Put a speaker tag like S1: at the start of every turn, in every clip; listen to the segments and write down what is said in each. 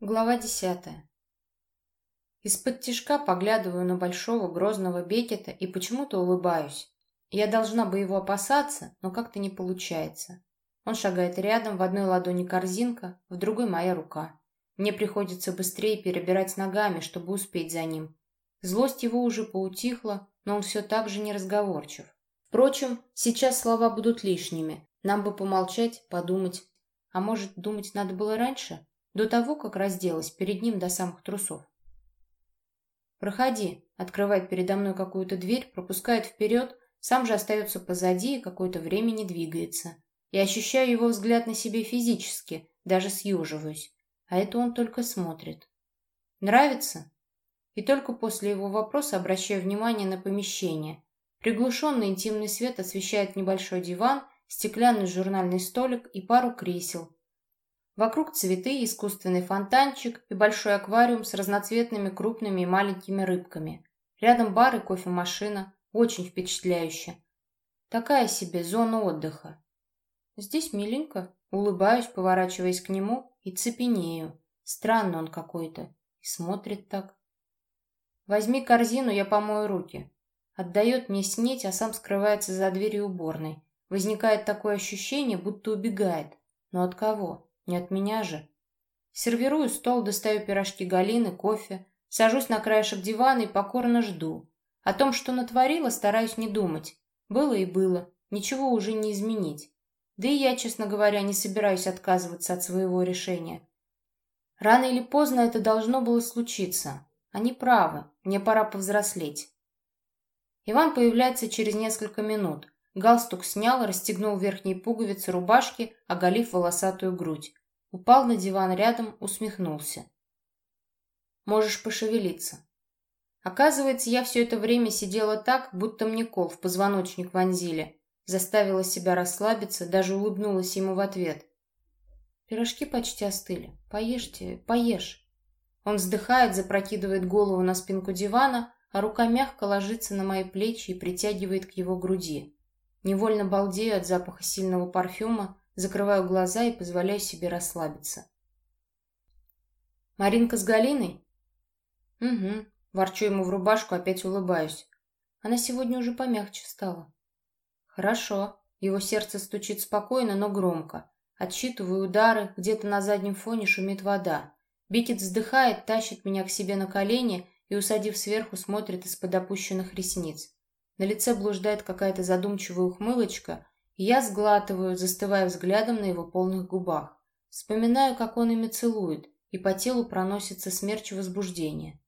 S1: Глава десятая. Из-под тишка поглядываю на большого грозного Бекета и почему-то улыбаюсь. Я должна бы его опасаться, но как-то не получается. Он шагает рядом, в одной ладони корзинка, в другой моя рука. Мне приходится быстрее перебирать ногами, чтобы успеть за ним. Злость его уже поутихла, но он все так же неразговорчив. Впрочем, сейчас слова будут лишними. Нам бы помолчать, подумать. А может, думать надо было раньше? До того, как разделась перед ним до самых трусов. «Проходи», — открывает передо мной какую-то дверь, пропускает вперед, сам же остается позади и какое-то время не двигается. Я ощущаю его взгляд на себе физически, даже съеживаюсь. А это он только смотрит. «Нравится?» И только после его вопроса обращаю внимание на помещение. Приглушенный интимный свет освещает небольшой диван, стеклянный журнальный столик и пару кресел, Вокруг цветы, искусственный фонтанчик и большой аквариум с разноцветными крупными и маленькими рыбками. Рядом бар и кофемашина. Очень впечатляюще. Такая себе зона отдыха. Здесь миленько. Улыбаюсь, поворачиваясь к нему, и цепенею. Странно он какой-то. И смотрит так. Возьми корзину, я помою руки. Отдает мне снеть, а сам скрывается за дверью уборной. Возникает такое ощущение, будто убегает. Но от кого? Не от меня же. Сервирую стол, достаю пирожки Галины, кофе, сажусь на краешек дивана и покорно жду. О том, что натворила, стараюсь не думать. Было и было, ничего уже не изменить. Да и я, честно говоря, не собираюсь отказываться от своего решения. Рано или поздно это должно было случиться. Они правы, мне пора повзрослеть. Иван появляется через несколько минут. Галстук снял, расстегнул верхние пуговицы рубашки, оголив волосатую грудь. Упал на диван рядом, усмехнулся. «Можешь пошевелиться». Оказывается, я все это время сидела так, будто мне кол в позвоночник вонзили. Заставила себя расслабиться, даже улыбнулась ему в ответ. «Пирожки почти остыли. Поешьте, поешь». Он вздыхает, запрокидывает голову на спинку дивана, а рука мягко ложится на мои плечи и притягивает к его груди. Невольно балдею от запаха сильного парфюма, закрываю глаза и позволяю себе расслабиться. «Маринка с Галиной?» «Угу», ворчу ему в рубашку, опять улыбаюсь. Она сегодня уже помягче стала. «Хорошо». Его сердце стучит спокойно, но громко. Отсчитываю удары, где-то на заднем фоне шумит вода. Бикет вздыхает, тащит меня к себе на колени и, усадив сверху, смотрит из-под опущенных ресниц. На лице блуждает какая-то задумчивая ухмылочка, и я сглатываю, застывая взглядом на его полных губах. Вспоминаю, как он ими целует, и по телу проносится смерч возбуждения.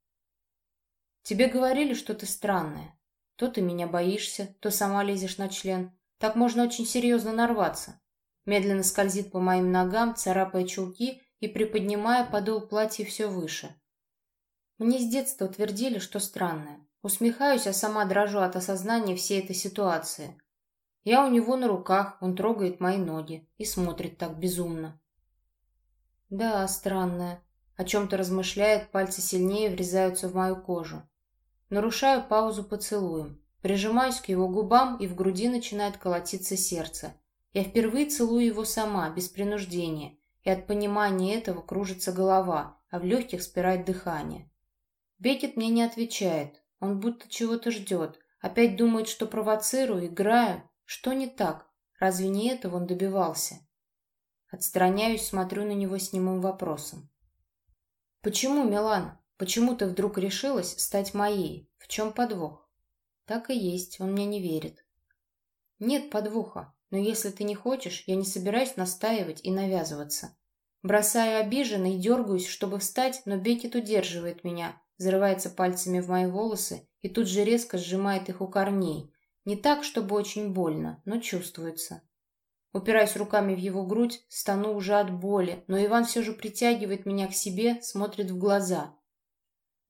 S1: Тебе говорили что-то странное. То ты меня боишься, то сама лезешь на член. Так можно очень серьезно нарваться. Медленно скользит по моим ногам, царапая чулки и приподнимая подол платья все выше. Мне с детства твердили, что странное. Усмехаюсь, а сама дрожу от осознания всей этой ситуации. Я у него на руках, он трогает мои ноги и смотрит так безумно. Да, странное. О чем-то размышляет, пальцы сильнее врезаются в мою кожу. Нарушаю паузу поцелуем. Прижимаюсь к его губам, и в груди начинает колотиться сердце. Я впервые целую его сама, без принуждения, и от понимания этого кружится голова, а в легких спирает дыхание. Бекет мне не отвечает, он будто чего-то ждет. Опять думает, что провоцирую, играю. Что не так? Разве не этого он добивался? Отстраняюсь, смотрю на него с немым вопросом. «Почему, Милана? Почему ты вдруг решилась стать моей? В чем подвох?» «Так и есть, он мне не верит». «Нет подвоха, но если ты не хочешь, я не собираюсь настаивать и навязываться. Бросаю обиженно и дергаюсь, чтобы встать, но Бекет удерживает меня, зарывается пальцами в мои волосы и тут же резко сжимает их у корней. Не так, чтобы очень больно, но чувствуется. Упираюсь руками в его грудь, стану уже от боли, но Иван все же притягивает меня к себе, смотрит в глаза.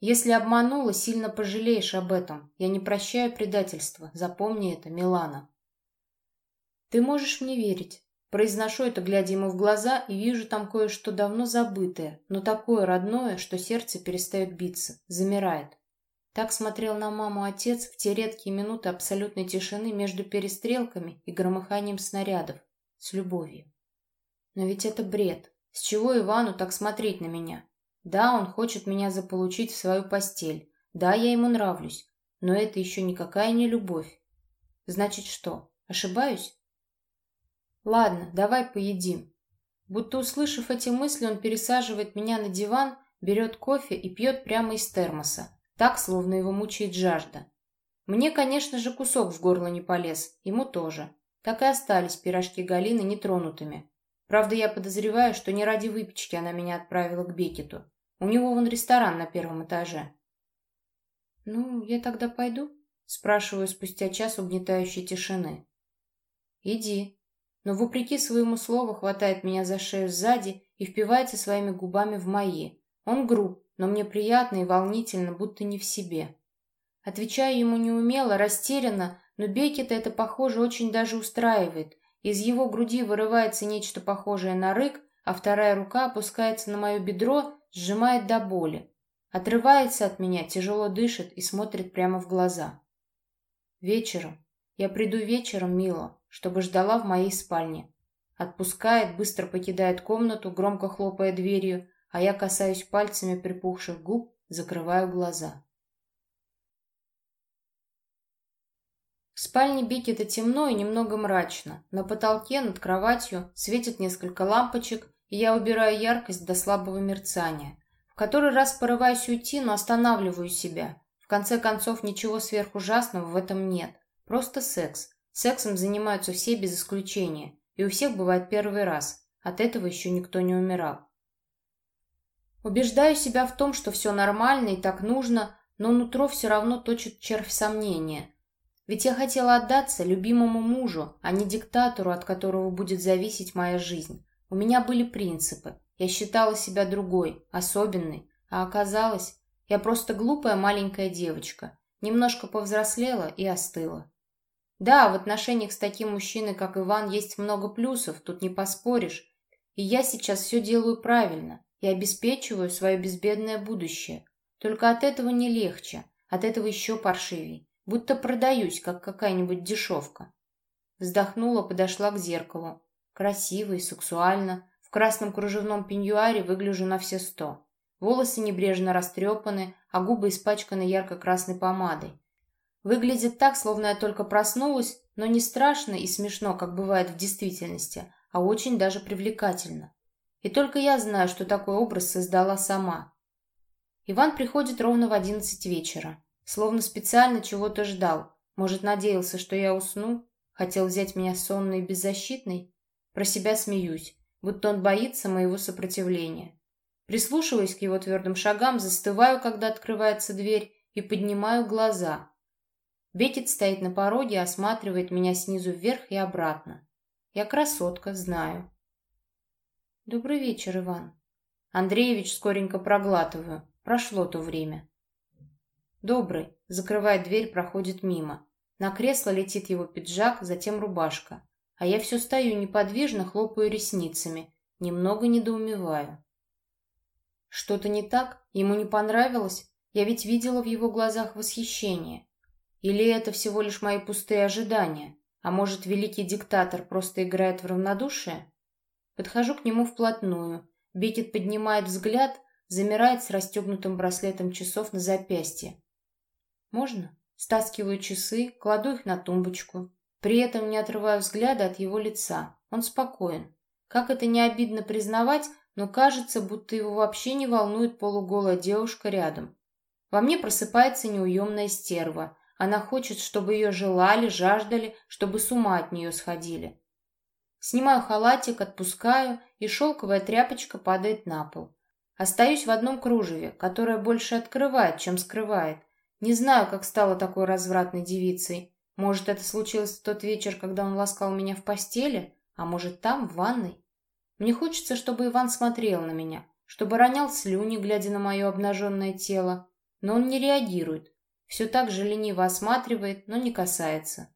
S1: Если обманула, сильно пожалеешь об этом. Я не прощаю предательства. Запомни это, Милана. Ты можешь мне верить. Произношу это, глядя ему в глаза, и вижу там кое-что давно забытое, но такое родное, что сердце перестает биться, замирает. Так смотрел на маму отец в те редкие минуты абсолютной тишины между перестрелками и громыханием снарядов, с любовью. Но ведь это бред. С чего Ивану так смотреть на меня? Да, он хочет меня заполучить в свою постель. Да, я ему нравлюсь. Но это еще никакая не любовь. Значит что, ошибаюсь? Ладно, давай поедим. Будто услышав эти мысли, он пересаживает меня на диван, берет кофе и пьет прямо из термоса, так, словно его мучает жажда. Мне, конечно же, кусок в горло не полез, ему тоже. Так и остались пирожки Галины нетронутыми. Правда, я подозреваю, что не ради выпечки она меня отправила к Бекету. У него вон ресторан на первом этаже. «Ну, я тогда пойду?» — спрашиваю спустя час угнетающей тишины. «Иди». Но, вопреки своему слову, хватает меня за шею сзади и впивается своими губами в мои. Он груб, но мне приятно и волнительно, будто не в себе. Отвечаю ему неумело, растерянно, но Бекета это, похоже, очень даже устраивает. Из его груди вырывается нечто похожее на рык, а вторая рука опускается на мое бедро, сжимает до боли. Отрывается от меня, тяжело дышит и смотрит прямо в глаза. Вечером. Я приду вечером, мило, чтобы ждала в моей спальне. Отпускает, быстро покидает комнату, громко хлопая дверью, а я касаюсь пальцами припухших губ, закрываю глаза. В спальне Бекета темно и немного мрачно. На потолке над кроватью светит несколько лампочек, и я убираю яркость до слабого мерцания. В который раз порываюсь уйти, но останавливаю себя. В конце концов, ничего сверхужасного в этом нет. Просто секс. Сексом занимаются все без исключения. И у всех бывает первый раз. От этого еще никто не умирал. Убеждаю себя в том, что все нормально и так нужно, но нутро все равно точит червь сомнения – ведь я хотела отдаться любимому мужу, а не диктатору, от которого будет зависеть моя жизнь. У меня были принципы. Я считала себя другой, особенной. А оказалось, я просто глупая маленькая девочка. Немножко повзрослела и остыла. Да, в отношениях с таким мужчиной, как Иван, есть много плюсов, тут не поспоришь. И я сейчас все делаю правильно и обеспечиваю свое безбедное будущее. Только от этого не легче, от этого еще паршивей будто продаюсь, как какая-нибудь дешевка. Вздохнула, подошла к зеркалу. Красиво и сексуально. В красном кружевном пеньюаре выгляжу на все сто. Волосы небрежно растрепаны, а губы испачканы ярко-красной помадой. Выглядит так, словно я только проснулась, но не страшно и смешно, как бывает в действительности, а очень даже привлекательно. И только я знаю, что такой образ создала сама. Иван приходит ровно в одиннадцать вечера. Словно специально чего-то ждал. Может, надеялся, что я усну? Хотел взять меня сонной и беззащитной? Про себя смеюсь, будто он боится моего сопротивления. Прислушиваясь к его твердым шагам, застываю, когда открывается дверь, и поднимаю глаза. Бекет стоит на пороге осматривает меня снизу вверх и обратно. Я красотка, знаю. Добрый вечер, Иван. Андреевич скоренько проглатываю. Прошло то время. «Добрый», закрывает дверь, проходит мимо. На кресло летит его пиджак, затем рубашка. А я все стою неподвижно, хлопаю ресницами. Немного недоумеваю. Что-то не так? Ему не понравилось? Я ведь видела в его глазах восхищение. Или это всего лишь мои пустые ожидания? А может, великий диктатор просто играет в равнодушие? Подхожу к нему вплотную. Бекет поднимает взгляд, замирает с расстегнутым браслетом часов на запястье. «Можно?» Стаскиваю часы, кладу их на тумбочку. При этом не отрываю взгляда от его лица. Он спокоен. Как это не обидно признавать, но кажется, будто его вообще не волнует полуголая девушка рядом. Во мне просыпается неуемная стерва. Она хочет, чтобы ее желали, жаждали, чтобы с ума от нее сходили. Снимаю халатик, отпускаю, и шелковая тряпочка падает на пол. Остаюсь в одном кружеве, которое больше открывает, чем скрывает. Не знаю, как стала такой развратной девицей. Может, это случилось в тот вечер, когда он ласкал меня в постели, а может, там, в ванной. Мне хочется, чтобы Иван смотрел на меня, чтобы ронял слюни, глядя на мое обнаженное тело. Но он не реагирует. Все так же лениво осматривает, но не касается.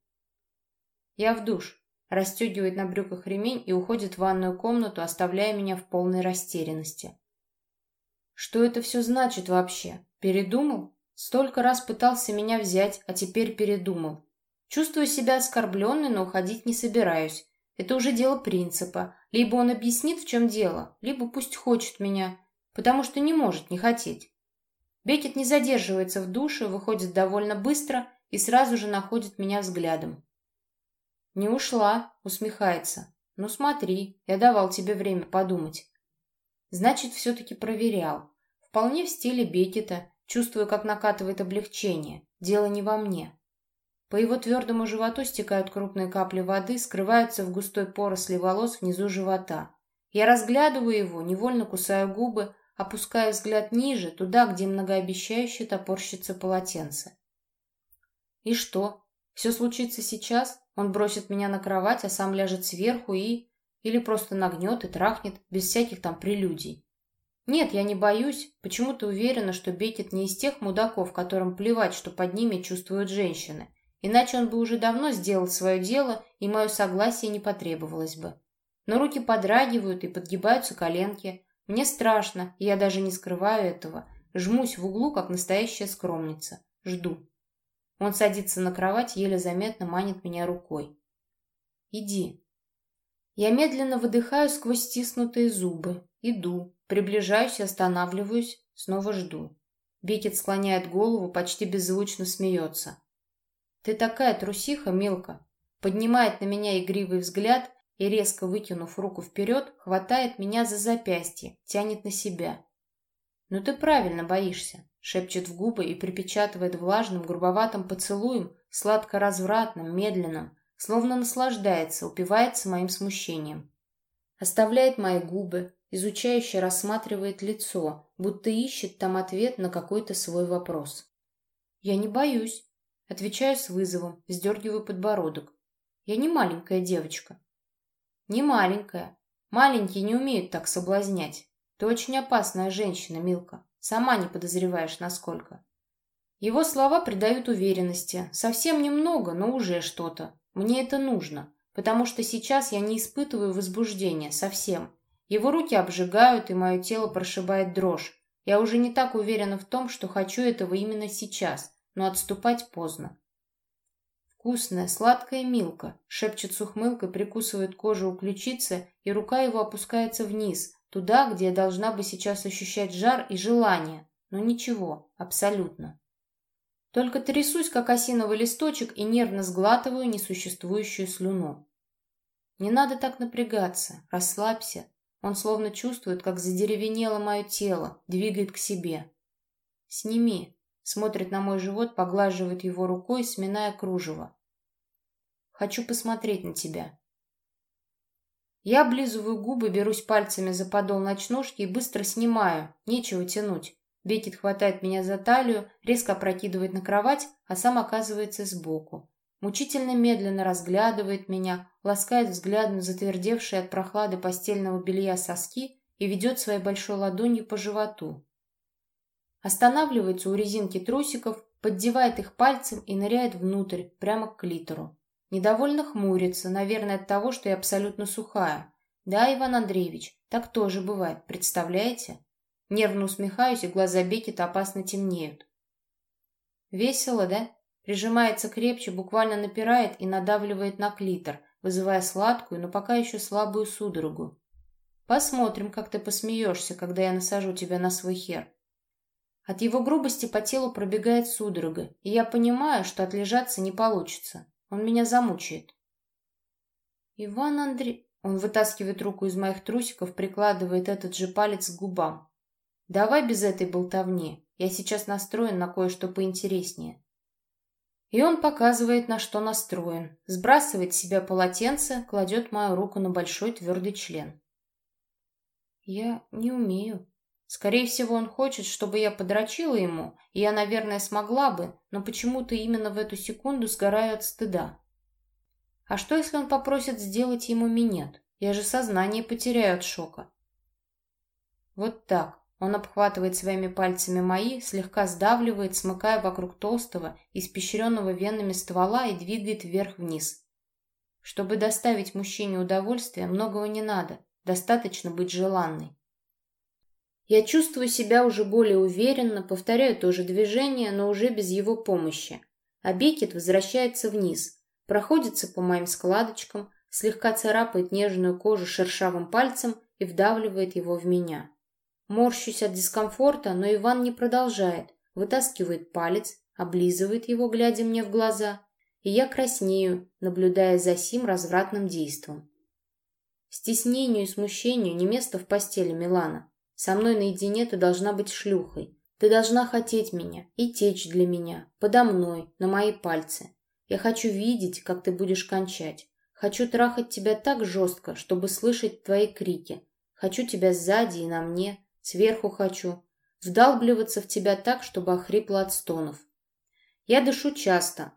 S1: Я в душ. Расстегивает на брюках ремень и уходит в ванную комнату, оставляя меня в полной растерянности. Что это все значит вообще? Передумал? Столько раз пытался меня взять, а теперь передумал. Чувствую себя оскорбленной, но уходить не собираюсь. Это уже дело принципа. Либо он объяснит, в чем дело, либо пусть хочет меня. потому что не может не хотеть. Бекет не задерживается в душе, выходит довольно быстро и сразу же находит меня взглядом. «Не ушла», — усмехается. «Ну смотри, я давал тебе время подумать». Значит, все-таки проверял. Вполне в стиле Бекета, чувствую, как накатывает облегчение. Дело не во мне. По его твердому животу стекают крупные капли воды, скрываются в густой поросли волос внизу живота. Я разглядываю его, невольно кусаю губы, опускаю взгляд ниже, туда, где многообещающе топорщится полотенце. И что? Все случится сейчас? Он бросит меня на кровать, а сам ляжет сверху и... Или просто нагнет и трахнет, без всяких там прелюдий. Нет, я не боюсь. Почему-то уверена, что Бекет не из тех мудаков, которым плевать, что под ними чувствуют женщины. Иначе он бы уже давно сделал свое дело, и мое согласие не потребовалось бы. Но руки подрагивают и подгибаются коленки. Мне страшно, я даже не скрываю этого. Жмусь в углу, как настоящая скромница. Жду. Он садится на кровать, еле заметно манит меня рукой. «Иди». Я медленно выдыхаю сквозь стиснутые зубы. Иду. Приближаюсь и останавливаюсь. Снова жду. Бекет склоняет голову, почти беззвучно смеется. «Ты такая трусиха, Милка!» Поднимает на меня игривый взгляд и, резко выкинув руку вперед, хватает меня за запястье, тянет на себя. «Ну ты правильно боишься шепчет в губы и припечатывает влажным, грубоватым поцелуем, сладко-развратным, медленным, словно наслаждается, упивается моим смущением. Оставляет мои губы, изучающе рассматривает лицо, будто ищет там ответ на какой-то свой вопрос. «Я не боюсь», — отвечаю с вызовом, сдергиваю подбородок. «Я не маленькая девочка». «Не маленькая. Маленькие не умеют так соблазнять. Ты очень опасная женщина, Милка. Сама не подозреваешь, насколько. Его слова придают уверенности. Совсем немного, но уже что-то. Мне это нужно, потому что сейчас я не испытываю возбуждения совсем. Его руки обжигают, и мое тело прошибает дрожь. Я уже не так уверена в том, что хочу этого именно сейчас, но отступать поздно. «Вкусная, сладкая Милка», — шепчет с ухмылкой, прикусывает кожу у ключицы, и рука его опускается вниз, Туда, где я должна бы сейчас ощущать жар и желание. Но ничего, абсолютно. Только трясусь, как осиновый листочек, и нервно сглатываю несуществующую слюну. Не надо так напрягаться, расслабься. Он словно чувствует, как задеревенело мое тело, двигает к себе. «Сними», — смотрит на мой живот, поглаживает его рукой, сминая кружево. «Хочу посмотреть на тебя». Я облизываю губы, берусь пальцами за подол ночнушки и быстро снимаю. Нечего тянуть. Бекет хватает меня за талию, резко опрокидывает на кровать, а сам оказывается сбоку. Мучительно медленно разглядывает меня, ласкает взглядом затвердевшие от прохлады постельного белья соски и ведет своей большой ладонью по животу. Останавливается у резинки трусиков, поддевает их пальцем и ныряет внутрь, прямо к клитору. Недовольно хмурится, наверное, от того, что я абсолютно сухая. Да, Иван Андреевич, так тоже бывает, представляете? Нервно усмехаюсь, и глаза Бекета опасно темнеют. Весело, да? Прижимается крепче, буквально напирает и надавливает на клитор, вызывая сладкую, но пока еще слабую судорогу. Посмотрим, как ты посмеешься, когда я насажу тебя на свой хер. От его грубости по телу пробегает судорога, и я понимаю, что отлежаться не получится. Он меня замучает. Иван Андрей... Он вытаскивает руку из моих трусиков, прикладывает этот же палец к губам. Давай без этой болтовни. Я сейчас настроен на кое-что поинтереснее. И он показывает, на что настроен. Сбрасывает с себя полотенце, кладет мою руку на большой твердый член. Я не умею. Скорее всего, он хочет, чтобы я подрочила ему, и я, наверное, смогла бы, но почему-то именно в эту секунду сгораю от стыда. А что, если он попросит сделать ему минет? Я же сознание потеряю от шока. Вот так. Он обхватывает своими пальцами мои, слегка сдавливает, смыкая вокруг толстого, испещренного венами ствола и двигает вверх-вниз. Чтобы доставить мужчине удовольствие, многого не надо, достаточно быть желанной. Я чувствую себя уже более уверенно, повторяю то же движение, но уже без его помощи. А Бекет возвращается вниз, проходится по моим складочкам, слегка царапает нежную кожу шершавым пальцем и вдавливает его в меня. Морщусь от дискомфорта, но Иван не продолжает. Вытаскивает палец, облизывает его, глядя мне в глаза. И я краснею, наблюдая за сим развратным действом. Стеснению и смущению не место в постели, Милана. Со мной наедине ты должна быть шлюхой. Ты должна хотеть меня и течь для меня, подо мной, на мои пальцы. Я хочу видеть, как ты будешь кончать. Хочу трахать тебя так жестко, чтобы слышать твои крики. Хочу тебя сзади и на мне, сверху хочу. Вдалбливаться в тебя так, чтобы охрипло от стонов. Я дышу часто.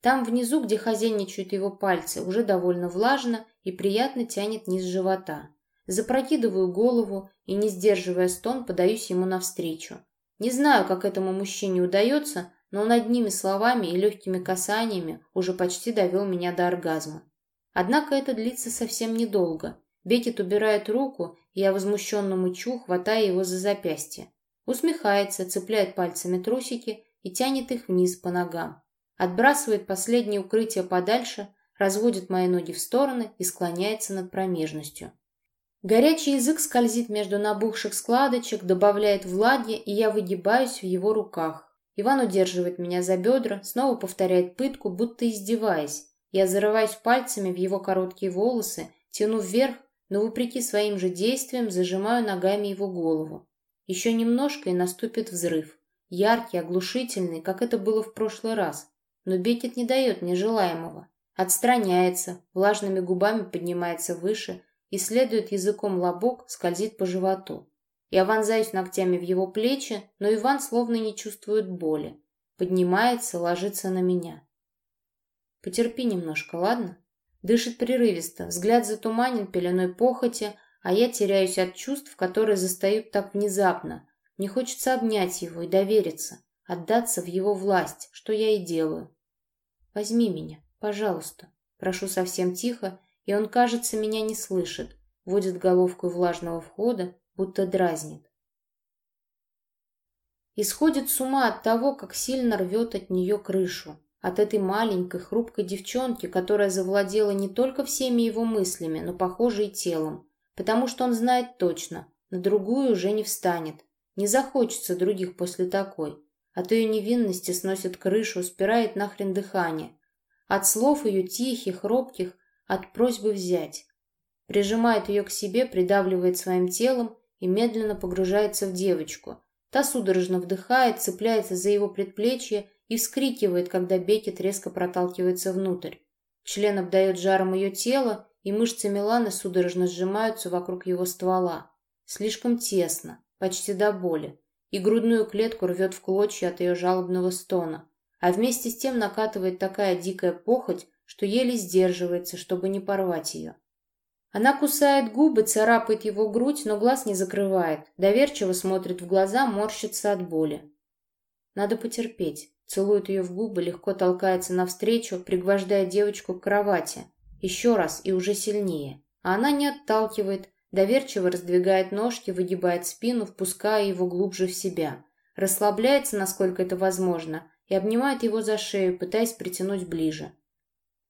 S1: Там внизу, где хозяйничают его пальцы, уже довольно влажно и приятно тянет низ живота. Запрокидываю голову и, не сдерживая стон, подаюсь ему навстречу. Не знаю, как этому мужчине удается, но он одними словами и легкими касаниями уже почти довел меня до оргазма. Однако это длится совсем недолго. Бекет убирает руку, и я возмущенно мычу, хватая его за запястье. Усмехается, цепляет пальцами трусики и тянет их вниз по ногам. Отбрасывает последнее укрытие подальше, разводит мои ноги в стороны и склоняется над промежностью. Горячий язык скользит между набухших складочек, добавляет влаги, и я выгибаюсь в его руках. Иван удерживает меня за бедра, снова повторяет пытку, будто издеваясь. Я зарываюсь пальцами в его короткие волосы, тяну вверх, но, вопреки своим же действиям, зажимаю ногами его голову. Еще немножко, и наступит взрыв. Яркий, оглушительный, как это было в прошлый раз. Но Бекет не дает мне желаемого. Отстраняется, влажными губами поднимается выше, исследует языком лобок, скользит по животу. Я вонзаюсь ногтями в его плечи, но Иван словно не чувствует боли. Поднимается, ложится на меня. Потерпи немножко, ладно? Дышит прерывисто, взгляд затуманен пеленой похоти, а я теряюсь от чувств, которые застают так внезапно. Мне хочется обнять его и довериться, отдаться в его власть, что я и делаю. Возьми меня, пожалуйста. Прошу совсем тихо, и он, кажется, меня не слышит, водит головкой влажного входа, будто дразнит. Исходит с ума от того, как сильно рвет от нее крышу, от этой маленькой, хрупкой девчонки, которая завладела не только всеми его мыслями, но, похоже, и телом, потому что он знает точно, на другую уже не встанет, не захочется других после такой, от ее невинности сносит крышу, спирает нахрен дыхание, от слов ее тихих, робких, от просьбы взять. Прижимает ее к себе, придавливает своим телом и медленно погружается в девочку. Та судорожно вдыхает, цепляется за его предплечье и вскрикивает, когда Бекет резко проталкивается внутрь. Член обдает жаром ее тело, и мышцы Миланы судорожно сжимаются вокруг его ствола. Слишком тесно, почти до боли, и грудную клетку рвет в клочья от ее жалобного стона. А вместе с тем накатывает такая дикая похоть, что еле сдерживается, чтобы не порвать ее. Она кусает губы, царапает его грудь, но глаз не закрывает, доверчиво смотрит в глаза, морщится от боли. Надо потерпеть. Целует ее в губы, легко толкается навстречу, пригвождая девочку к кровати. Еще раз и уже сильнее. А она не отталкивает, доверчиво раздвигает ножки, выгибает спину, впуская его глубже в себя. Расслабляется, насколько это возможно, и обнимает его за шею, пытаясь притянуть ближе.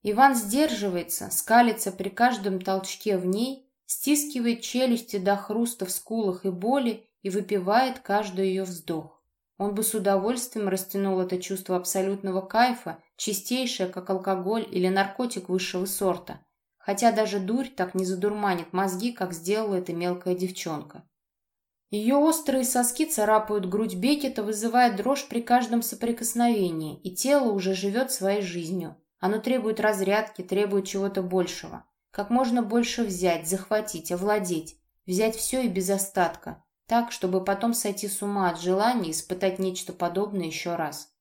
S1: Иван сдерживается, скалится при каждом толчке в ней, стискивает челюсти до хруста в скулах и боли и выпивает каждый ее вздох. Он бы с удовольствием растянул это чувство абсолютного кайфа, чистейшее, как алкоголь или наркотик высшего сорта. Хотя даже дурь так не задурманит мозги, как сделала эта мелкая девчонка. Ее острые соски царапают грудь Бекета, вызывая дрожь при каждом соприкосновении, и тело уже живет своей жизнью. Оно требует разрядки, требует чего-то большего. Как можно больше взять, захватить, овладеть. Взять все и без остатка. Так, чтобы потом сойти с ума от желания испытать нечто подобное еще раз.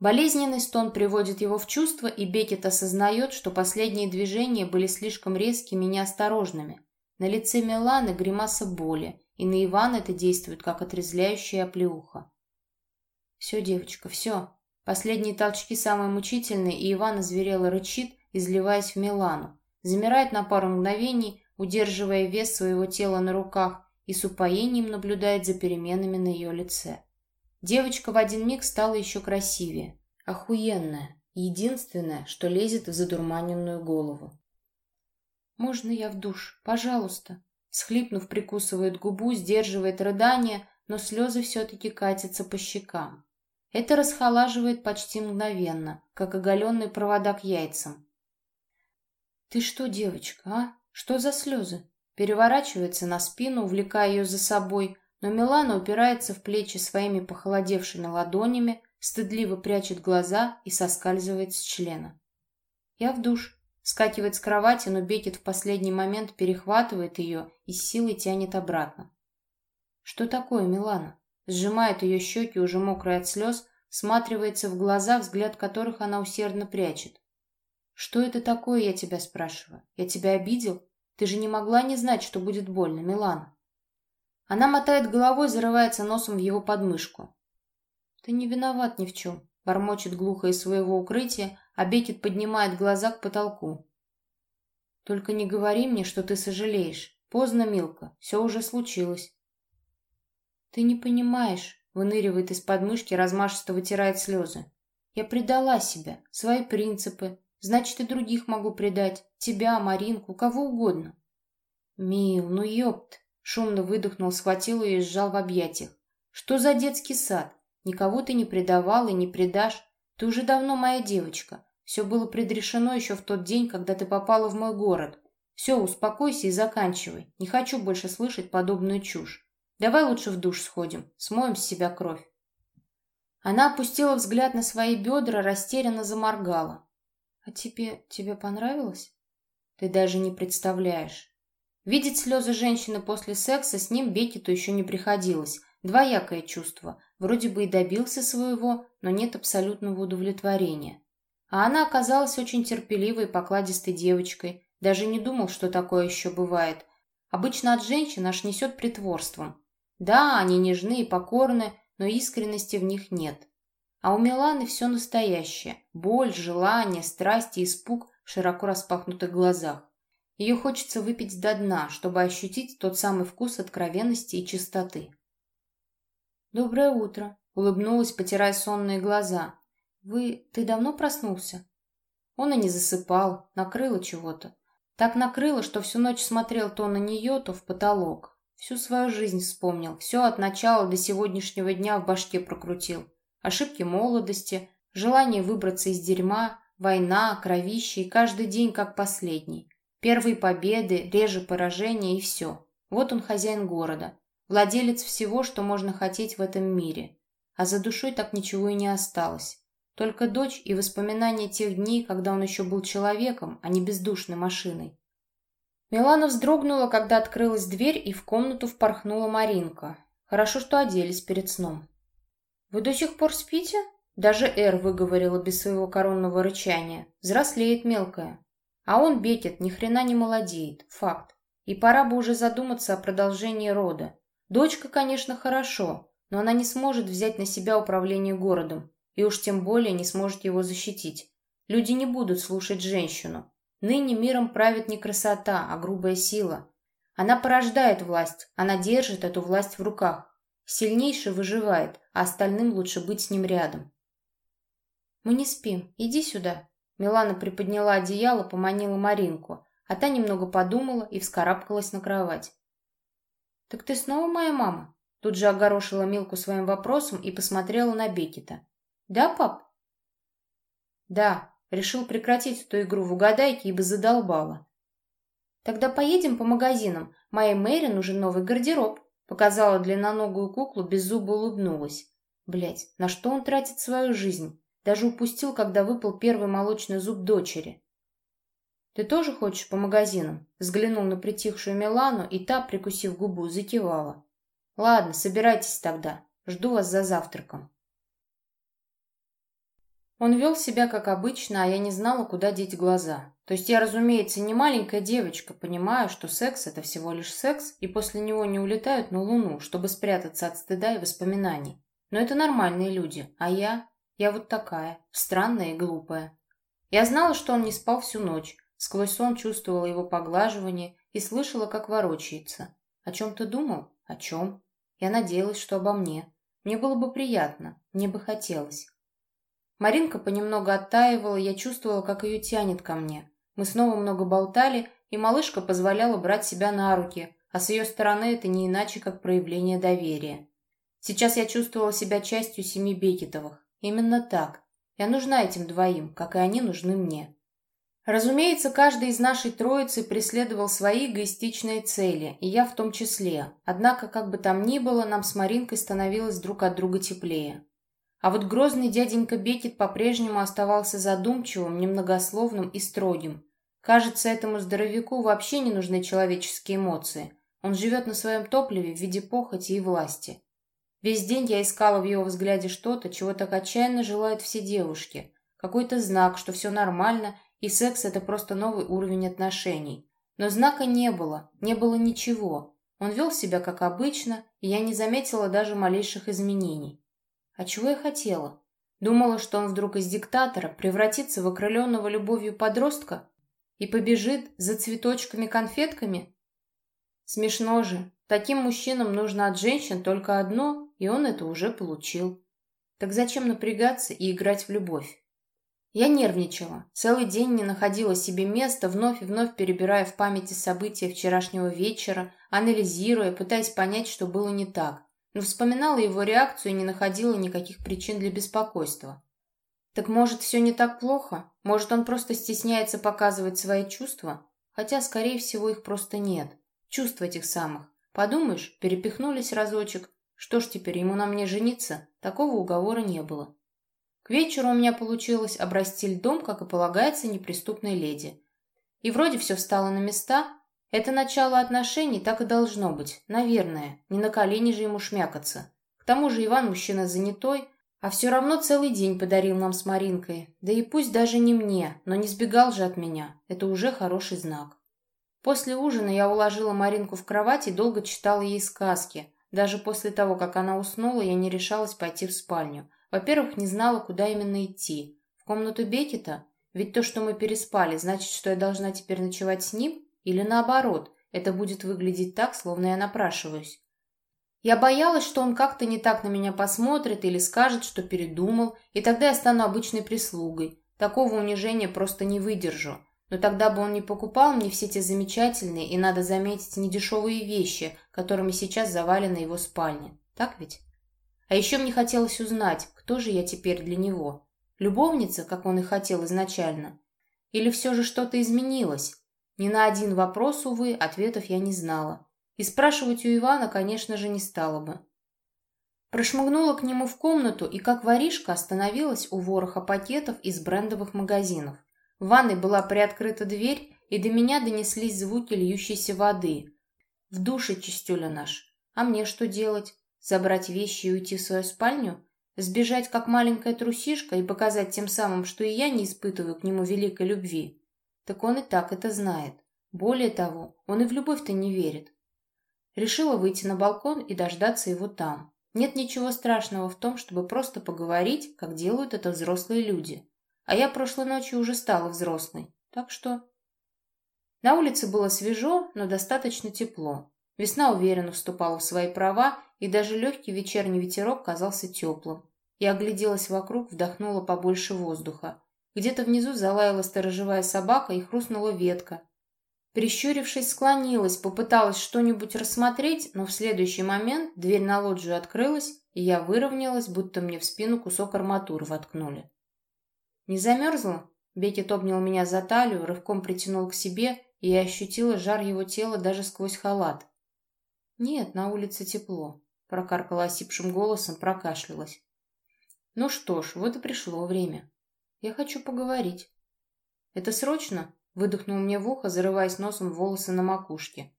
S1: Болезненный стон приводит его в чувство, и Бекет осознает, что последние движения были слишком резкими и неосторожными. На лице Миланы гримаса боли, и на Ивана это действует, как отрезвляющая оплеуха. «Все, девочка, все», Последние толчки самые мучительные, и Иван озверело рычит, изливаясь в Милану. Замирает на пару мгновений, удерживая вес своего тела на руках, и с упоением наблюдает за переменами на ее лице. Девочка в один миг стала еще красивее. Охуенная. Единственное, что лезет в задурманенную голову. «Можно я в душ? Пожалуйста?» Схлипнув, прикусывает губу, сдерживает рыдание, но слезы все-таки катятся по щекам. Это расхолаживает почти мгновенно, как оголенный провода к яйцам. «Ты что, девочка, а? Что за слезы?» Переворачивается на спину, увлекая ее за собой, но Милана упирается в плечи своими похолодевшими ладонями, стыдливо прячет глаза и соскальзывает с члена. «Я в душ». Скакивает с кровати, но Бекет в последний момент перехватывает ее и с силой тянет обратно. «Что такое, Милана?» Сжимает ее щеки, уже мокрые от слез, сматривается в глаза, взгляд которых она усердно прячет. «Что это такое, я тебя спрашиваю? Я тебя обидел? Ты же не могла не знать, что будет больно, Милана?» Она мотает головой, зарывается носом в его подмышку. «Ты не виноват ни в чем», — бормочет глухо из своего укрытия, а Бекет поднимает глаза к потолку. «Только не говори мне, что ты сожалеешь. Поздно, Милка, все уже случилось». «Ты не понимаешь», — выныривает из подмышки, размашисто вытирает слезы. «Я предала себя, свои принципы. Значит, и других могу предать. Тебя, Маринку, кого угодно». «Мил, ну ёпт!» — шумно выдохнул, схватил ее и сжал в объятиях. «Что за детский сад? Никого ты не предавал и не предашь. Ты уже давно моя девочка. Все было предрешено еще в тот день, когда ты попала в мой город. Все, успокойся и заканчивай. Не хочу больше слышать подобную чушь. Давай лучше в душ сходим, смоем с себя кровь. Она опустила взгляд на свои бедра, растерянно заморгала. «А тебе... тебе понравилось?» «Ты даже не представляешь». Видеть слезы женщины после секса с ним Бекету еще не приходилось. Двоякое чувство. Вроде бы и добился своего, но нет абсолютного удовлетворения. А она оказалась очень терпеливой и покладистой девочкой. Даже не думал, что такое еще бывает. Обычно от женщин аж несет притворством. Да, они нежны и покорны, но искренности в них нет. А у Миланы все настоящее. Боль, желание, страсть и испуг в широко распахнутых глазах. Ее хочется выпить до дна, чтобы ощутить тот самый вкус откровенности и чистоты. «Доброе утро», — улыбнулась, потирая сонные глаза. «Вы... ты давно проснулся?» Он и не засыпал, накрыло чего-то. Так накрыло, что всю ночь смотрел то на нее, то в потолок. Всю свою жизнь вспомнил, все от начала до сегодняшнего дня в башке прокрутил. Ошибки молодости, желание выбраться из дерьма, война, кровище и каждый день как последний. Первые победы, реже поражения и все. Вот он хозяин города, владелец всего, что можно хотеть в этом мире. А за душой так ничего и не осталось. Только дочь и воспоминания тех дней, когда он еще был человеком, а не бездушной машиной. Милана вздрогнула, когда открылась дверь, и в комнату впорхнула Маринка. Хорошо, что оделись перед сном. «Вы до сих пор спите?» Даже Эр выговорила без своего коронного рычания. Взрослеет мелкая. А он, Бекет, ни хрена не молодеет. Факт. И пора бы уже задуматься о продолжении рода. Дочка, конечно, хорошо, но она не сможет взять на себя управление городом, и уж тем более не сможет его защитить. Люди не будут слушать женщину. Ныне миром правит не красота, а грубая сила. Она порождает власть, она держит эту власть в руках. Сильнейший выживает, а остальным лучше быть с ним рядом. «Мы не спим. Иди сюда». Милана приподняла одеяло, поманила Маринку, а та немного подумала и вскарабкалась на кровать. «Так ты снова моя мама?» Тут же огорошила Милку своим вопросом и посмотрела на Бекета. «Да, пап?» «Да», решил прекратить эту игру в угадайки, ибо задолбала. «Тогда поедем по магазинам. Моей Мэри нужен новый гардероб», показала длинноногую куклу, беззубо улыбнулась. Блять, на что он тратит свою жизнь? Даже упустил, когда выпал первый молочный зуб дочери. «Ты тоже хочешь по магазинам?» Взглянул на притихшую Милану, и та, прикусив губу, закивала. «Ладно, собирайтесь тогда. Жду вас за завтраком». Он вел себя как обычно, а я не знала, куда деть глаза. То есть я, разумеется, не маленькая девочка, понимаю, что секс – это всего лишь секс, и после него не улетают на Луну, чтобы спрятаться от стыда и воспоминаний. Но это нормальные люди, а я? Я вот такая, странная и глупая. Я знала, что он не спал всю ночь, Сквозь сон чувствовала его поглаживание и слышала, как ворочается. О чем ты думал? О чем? Я надеялась, что обо мне. Мне было бы приятно, мне бы хотелось. Маринка понемногу оттаивала, я чувствовала, как ее тянет ко мне. Мы снова много болтали, и малышка позволяла брать себя на руки, а с ее стороны это не иначе, как проявление доверия. Сейчас я чувствовала себя частью семьи Бекетовых. Именно так. Я нужна этим двоим, как и они нужны мне. Разумеется, каждый из нашей троицы преследовал свои эгоистичные цели, и я в том числе. Однако, как бы там ни было, нам с Маринкой становилось друг от друга теплее. А вот грозный дяденька Бекет по-прежнему оставался задумчивым, немногословным и строгим. Кажется, этому здоровяку вообще не нужны человеческие эмоции. Он живет на своем топливе в виде похоти и власти. Весь день я искала в его взгляде что-то, чего так отчаянно желают все девушки. Какой-то знак, что все нормально, и секс — это просто новый уровень отношений. Но знака не было, не было ничего. Он вел себя как обычно, и я не заметила даже малейших изменений. А чего я хотела? Думала, что он вдруг из диктатора превратится в окрыленного любовью подростка и побежит за цветочками-конфетками? Смешно же. Таким мужчинам нужно от женщин только одно, и он это уже получил. Так зачем напрягаться и играть в любовь? Я нервничала. Целый день не находила себе места, вновь и вновь перебирая в памяти события вчерашнего вечера, анализируя, пытаясь понять, что было не так. Но вспоминала его реакцию и не находила никаких причин для беспокойства. Так может, все не так плохо? Может, он просто стесняется показывать свои чувства? Хотя, скорее всего, их просто нет. Чувств этих самых. Подумаешь, перепихнулись разочек. Что ж теперь, ему на мне жениться? Такого уговора не было. К вечеру у меня получилось обрасти льдом, как и полагается неприступной леди. И вроде все встало на места. Это начало отношений так и должно быть, наверное. Не на колени же ему шмякаться. К тому же Иван мужчина занятой, а все равно целый день подарил нам с Маринкой. Да и пусть даже не мне, но не сбегал же от меня. Это уже хороший знак. После ужина я уложила Маринку в кровать и долго читала ей сказки. Даже после того, как она уснула, я не решалась пойти в спальню. Во-первых, не знала, куда именно идти. В комнату Бекета? Ведь то, что мы переспали, значит, что я должна теперь ночевать с ним? Или наоборот, это будет выглядеть так, словно я напрашиваюсь. Я боялась, что он как-то не так на меня посмотрит или скажет, что передумал, и тогда я стану обычной прислугой. Такого унижения просто не выдержу. Но тогда бы он не покупал мне все те замечательные и, надо заметить, недешевые вещи, которыми сейчас завалена его спальня. Так ведь? А еще мне хотелось узнать, кто же я теперь для него. Любовница, как он и хотел изначально? Или все же что-то изменилось? Ни на один вопрос, увы, ответов я не знала. И спрашивать у Ивана, конечно же, не стала бы. Прошмыгнула к нему в комнату и, как воришка, остановилась у вороха пакетов из брендовых магазинов. В ванной была приоткрыта дверь, и до меня донеслись звуки льющейся воды. В душе чистюля наш. А мне что делать? Забрать вещи и уйти в свою спальню? Сбежать, как маленькая трусишка, и показать тем самым, что и я не испытываю к нему великой любви? Так он и так это знает. Более того, он и в любовь-то не верит. Решила выйти на балкон и дождаться его там. Нет ничего страшного в том, чтобы просто поговорить, как делают это взрослые люди. А я прошлой ночью уже стала взрослой. Так что... На улице было свежо, но достаточно тепло. Весна уверенно вступала в свои права, и даже легкий вечерний ветерок казался теплым. Я огляделась вокруг, вдохнула побольше воздуха. Где-то внизу залаяла сторожевая собака и хрустнула ветка. Прищурившись, склонилась, попыталась что-нибудь рассмотреть, но в следующий момент дверь на лоджию открылась, и я выровнялась, будто мне в спину кусок арматуры воткнули. «Не замерзла?» Бекет обнял меня за талию, рывком притянул к себе, и я ощутила жар его тела даже сквозь халат. «Нет, на улице тепло», — прокаркала осипшим голосом, прокашлялась. «Ну что ж, вот и пришло время. Я хочу поговорить». «Это срочно?» — выдохнул мне в ухо, зарываясь носом в волосы на макушке.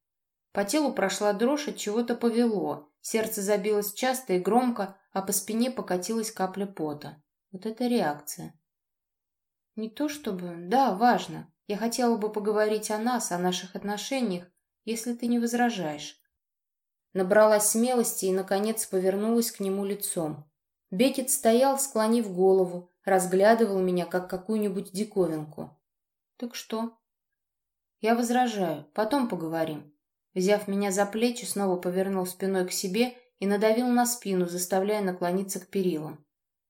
S1: По телу прошла дрожь, от чего-то повело. Сердце забилось часто и громко, а по спине покатилась капля пота. Вот это реакция. Не то чтобы... Да, важно. Я хотела бы поговорить о нас, о наших отношениях, если ты не возражаешь. Набралась смелости и, наконец, повернулась к нему лицом. Бекет стоял, склонив голову, разглядывал меня, как какую-нибудь диковинку. «Так что?» «Я возражаю. Потом поговорим». Взяв меня за плечи, снова повернул спиной к себе и надавил на спину, заставляя наклониться к перилам.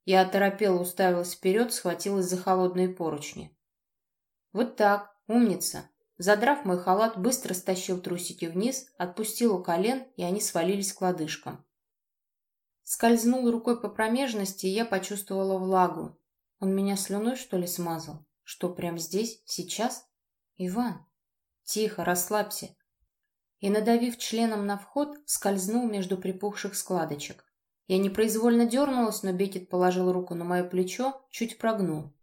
S1: Я оторопела, уставилась вперед, схватилась за холодные поручни. «Вот так, умница. задрав мой халат, быстро стащил трусики вниз, отпустил у колен, и они свалились к лодыжкам. Скользнул рукой по промежности, и я почувствовала влагу. Он меня слюной, что ли, смазал? Что, прямо здесь, сейчас? Иван, тихо, расслабься. И, надавив членом на вход, скользнул между припухших складочек. Я непроизвольно дернулась, но Бекет положил руку на мое плечо, чуть прогнул.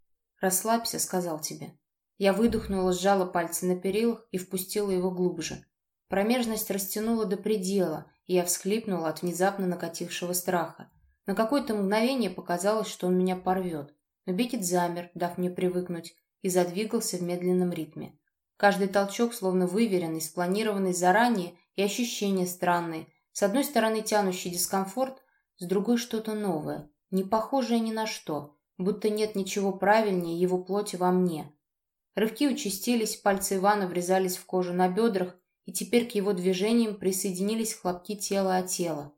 S1: «Расслабься», — сказал тебе. Я выдохнула, сжала пальцы на перилах и впустила его глубже. Промежность растянула до предела, и я всхлипнула от внезапно накатившего страха. На какое-то мгновение показалось, что он меня порвет. Но Бекет замер, дав мне привыкнуть, и задвигался в медленном ритме. Каждый толчок словно выверенный, спланированный заранее, и ощущения странные. С одной стороны тянущий дискомфорт, с другой что-то новое, не похожее ни на что, будто нет ничего правильнее его плоти во мне. Рывки участились, пальцы Ивана врезались в кожу на бедрах, и теперь к его движениям присоединились хлопки тела о тело.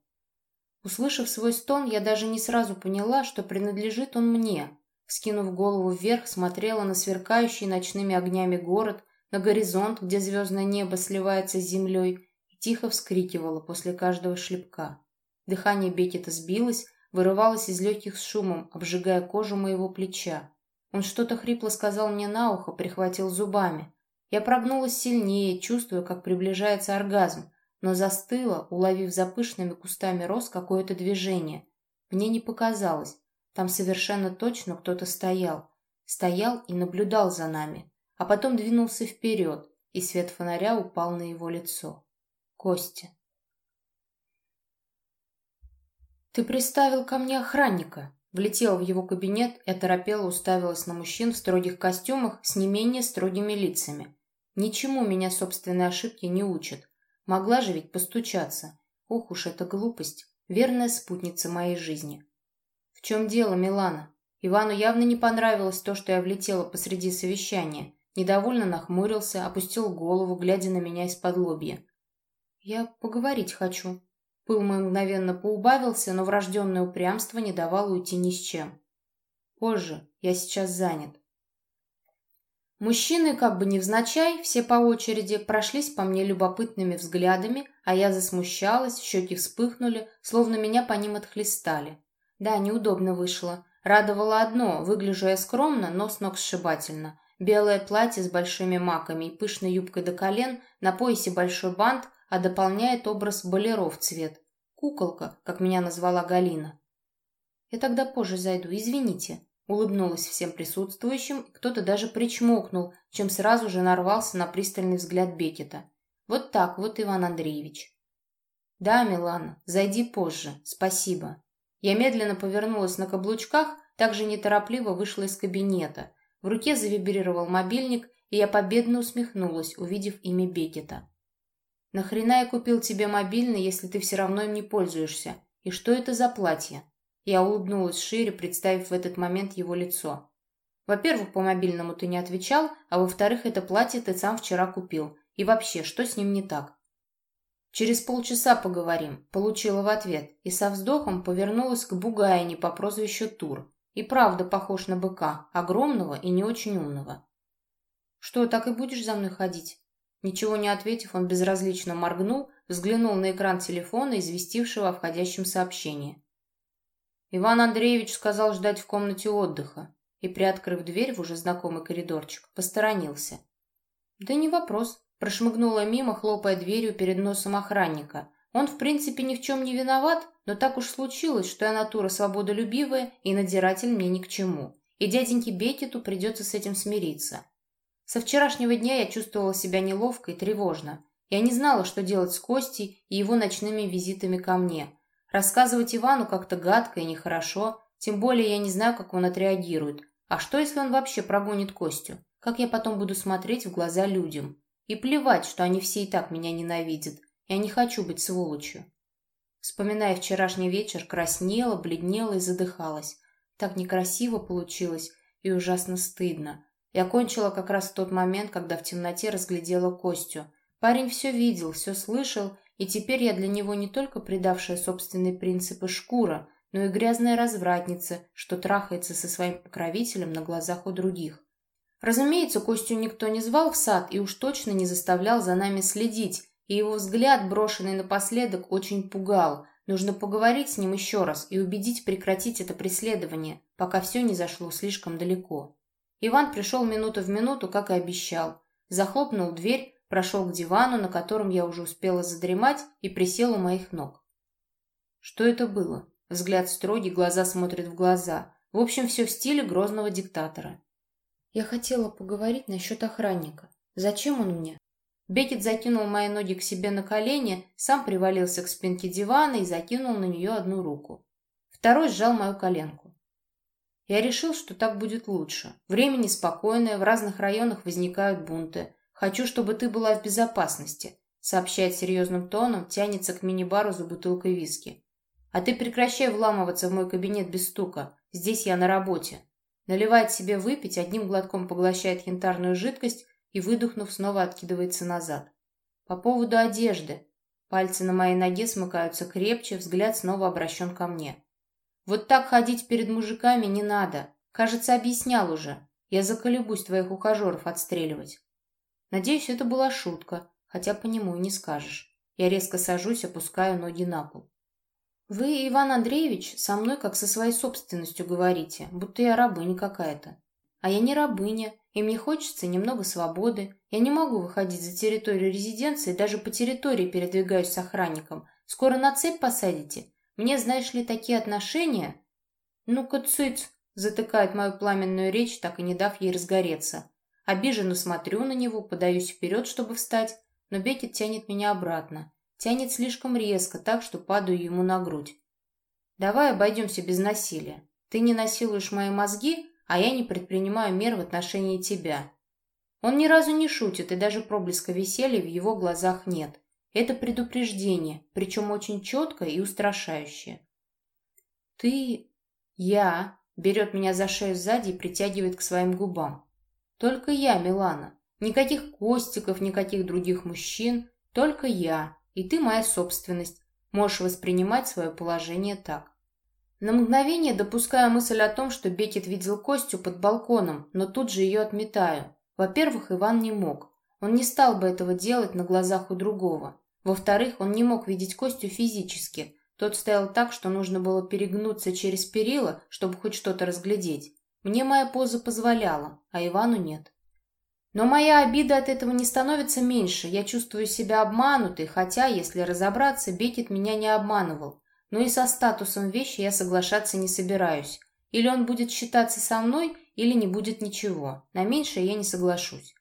S1: Услышав свой стон, я даже не сразу поняла, что принадлежит он мне. Скинув голову вверх, смотрела на сверкающий ночными огнями город, на горизонт, где звездное небо сливается с землей, и тихо вскрикивала после каждого шлепка. Дыхание Бекета сбилось, вырывалось из легких с шумом, обжигая кожу моего плеча. Он что-то хрипло сказал мне на ухо, прихватил зубами. Я прогнулась сильнее, чувствуя, как приближается оргазм, но застыла, уловив за пышными кустами роз какое-то движение. Мне не показалось. Там совершенно точно кто-то стоял. Стоял и наблюдал за нами а потом двинулся вперед, и свет фонаря упал на его лицо. Костя. «Ты приставил ко мне охранника!» Влетела в его кабинет и оторопела уставилась на мужчин в строгих костюмах с не менее строгими лицами. Ничему меня собственные ошибки не учат. Могла же ведь постучаться. Ох уж эта глупость, верная спутница моей жизни. В чем дело, Милана? Ивану явно не понравилось то, что я влетела посреди совещания, Недовольно нахмурился, опустил голову, глядя на меня из-под лобья. «Я поговорить хочу». Пыл мой мгновенно поубавился, но врожденное упрямство не давало уйти ни с чем. «Позже. Я сейчас занят». Мужчины, как бы невзначай, все по очереди прошлись по мне любопытными взглядами, а я засмущалась, щеки вспыхнули, словно меня по ним отхлестали. Да, неудобно вышло. Радовало одно, выгляжу я скромно, но с ног сшибательно. Белое платье с большими маками и пышной юбкой до колен, на поясе большой бант, а дополняет образ болеров цвет. Куколка, как меня назвала Галина. Я тогда позже зайду, извините. Улыбнулась всем присутствующим, кто-то даже причмокнул, чем сразу же нарвался на пристальный взгляд Бекета. Вот так вот, Иван Андреевич. Да, Милана, зайди позже, спасибо. Я медленно повернулась на каблучках, также неторопливо вышла из кабинета, в руке завибрировал мобильник, и я победно усмехнулась, увидев имя Бекета. «Нахрена я купил тебе мобильный, если ты все равно им не пользуешься? И что это за платье?» Я улыбнулась шире, представив в этот момент его лицо. «Во-первых, по мобильному ты не отвечал, а во-вторых, это платье ты сам вчера купил. И вообще, что с ним не так?» «Через полчаса поговорим», — получила в ответ, и со вздохом повернулась к Бугаине по прозвищу Тур. И правда похож на быка, огромного и не очень умного. «Что, так и будешь за мной ходить?» Ничего не ответив, он безразлично моргнул, взглянул на экран телефона, известившего о входящем сообщении. Иван Андреевич сказал ждать в комнате отдыха и, приоткрыв дверь в уже знакомый коридорчик, посторонился. «Да не вопрос», – прошмыгнула мимо, хлопая дверью перед носом охранника, он, в принципе, ни в чем не виноват, но так уж случилось, что я натура свободолюбивая, и надзиратель мне ни к чему. И дяденьке Бекету придется с этим смириться. Со вчерашнего дня я чувствовала себя неловко и тревожно. Я не знала, что делать с Костей и его ночными визитами ко мне. Рассказывать Ивану как-то гадко и нехорошо, тем более я не знаю, как он отреагирует. А что, если он вообще прогонит Костю? Как я потом буду смотреть в глаза людям? И плевать, что они все и так меня ненавидят. Я не хочу быть сволочью. Вспоминая вчерашний вечер, краснела, бледнела и задыхалась. Так некрасиво получилось и ужасно стыдно. Я кончила как раз в тот момент, когда в темноте разглядела Костю. Парень все видел, все слышал, и теперь я для него не только предавшая собственные принципы шкура, но и грязная развратница, что трахается со своим покровителем на глазах у других. Разумеется, Костю никто не звал в сад и уж точно не заставлял за нами следить, и его взгляд, брошенный напоследок, очень пугал. Нужно поговорить с ним еще раз и убедить прекратить это преследование, пока все не зашло слишком далеко. Иван пришел минуту в минуту, как и обещал. Захлопнул дверь, прошел к дивану, на котором я уже успела задремать, и присел у моих ног. Что это было? Взгляд строгий, глаза смотрят в глаза. В общем, все в стиле грозного диктатора. Я хотела поговорить насчет охранника. Зачем он мне? Бекет закинул мои ноги к себе на колени, сам привалился к спинке дивана и закинул на нее одну руку. Второй сжал мою коленку. Я решил, что так будет лучше. Время неспокойное, в разных районах возникают бунты. Хочу, чтобы ты была в безопасности, сообщает серьезным тоном, тянется к мини-бару за бутылкой виски. А ты прекращай вламываться в мой кабинет без стука. Здесь я на работе. Наливает себе выпить, одним глотком поглощает янтарную жидкость и, выдохнув, снова откидывается назад. По поводу одежды. Пальцы на моей ноге смыкаются крепче, взгляд снова обращен ко мне. Вот так ходить перед мужиками не надо. Кажется, объяснял уже. Я заколебусь твоих ухажеров отстреливать. Надеюсь, это была шутка, хотя по нему и не скажешь. Я резко сажусь, опускаю ноги на пол. «Вы, Иван Андреевич, со мной как со своей собственностью говорите, будто я рабыня какая-то. А я не рабыня, и мне хочется немного свободы. Я не могу выходить за территорию резиденции, даже по территории передвигаюсь с охранником. Скоро на цепь посадите? Мне, знаешь ли, такие отношения?» «Ну-ка, цыц!» — затыкает мою пламенную речь, так и не дав ей разгореться. Обиженно смотрю на него, подаюсь вперед, чтобы встать, но Бекет тянет меня обратно. Тянет слишком резко, так что падаю ему на грудь. Давай обойдемся без насилия. Ты не насилуешь мои мозги, а я не предпринимаю мер в отношении тебя. Он ни разу не шутит, и даже проблеска веселья в его глазах нет. Это предупреждение, причем очень четкое и устрашающее. Ты... Я... Берет меня за шею сзади и притягивает к своим губам. Только я, Милана. Никаких Костиков, никаких других мужчин. Только я. И ты моя собственность. Можешь воспринимать свое положение так. На мгновение допускаю мысль о том, что Бекет видел Костю под балконом, но тут же ее отметаю. Во-первых, Иван не мог. Он не стал бы этого делать на глазах у другого. Во-вторых, он не мог видеть Костю физически. Тот стоял так, что нужно было перегнуться через перила, чтобы хоть что-то разглядеть. Мне моя поза позволяла, а Ивану нет. Но моя обида от этого не становится меньше. Я чувствую себя обманутой, хотя, если разобраться, Бекет меня не обманывал. Но и со статусом вещи я соглашаться не собираюсь. Или он будет считаться со мной, или не будет ничего. На меньшее я не соглашусь.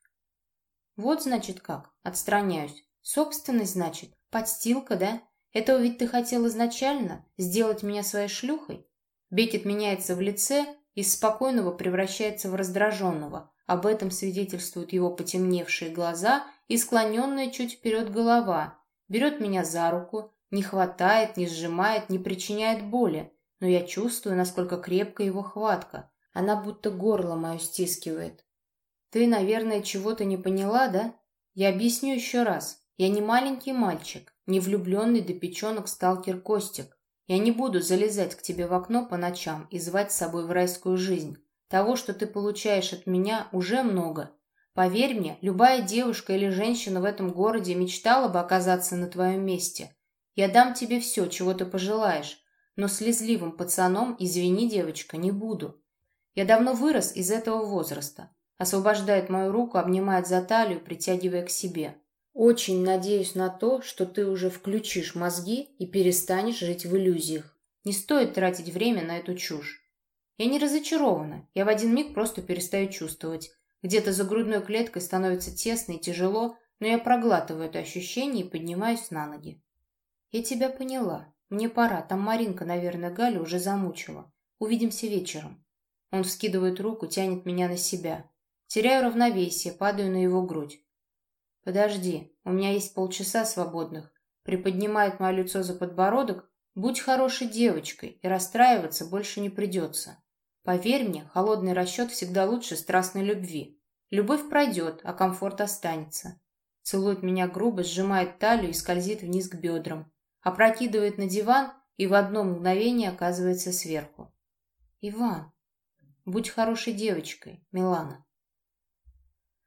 S1: Вот, значит, как. Отстраняюсь. Собственность, значит. Подстилка, да? Этого ведь ты хотел изначально? Сделать меня своей шлюхой? Бекет меняется в лице, из спокойного превращается в раздраженного. Об этом свидетельствуют его потемневшие глаза и склоненная чуть вперед голова. Берет меня за руку, не хватает, не сжимает, не причиняет боли, но я чувствую, насколько крепка его хватка. Она будто горло мое стискивает. Ты, наверное, чего-то не поняла, да? Я объясню еще раз. Я не маленький мальчик, не влюбленный до печенок сталкер Костик. Я не буду залезать к тебе в окно по ночам и звать с собой в райскую жизнь. Того, что ты получаешь от меня, уже много. Поверь мне, любая девушка или женщина в этом городе мечтала бы оказаться на твоем месте. Я дам тебе все, чего ты пожелаешь, но слезливым пацаном, извини, девочка, не буду. Я давно вырос из этого возраста. Освобождает мою руку, обнимает за талию, притягивая к себе. Очень надеюсь на то, что ты уже включишь мозги и перестанешь жить в иллюзиях. Не стоит тратить время на эту чушь. Я не разочарована, я в один миг просто перестаю чувствовать. Где-то за грудной клеткой становится тесно и тяжело, но я проглатываю это ощущение и поднимаюсь на ноги. Я тебя поняла. Мне пора, там Маринка, наверное, Галя уже замучила. Увидимся вечером. Он вскидывает руку, тянет меня на себя. Теряю равновесие, падаю на его грудь. Подожди, у меня есть полчаса свободных. Приподнимает мое лицо за подбородок. Будь хорошей девочкой, и расстраиваться больше не придется. Поверь мне, холодный расчет всегда лучше страстной любви. Любовь пройдет, а комфорт останется. Целует меня грубо, сжимает талию и скользит вниз к бедрам. Опрокидывает на диван и в одно мгновение оказывается сверху. Иван, будь хорошей девочкой, Милана.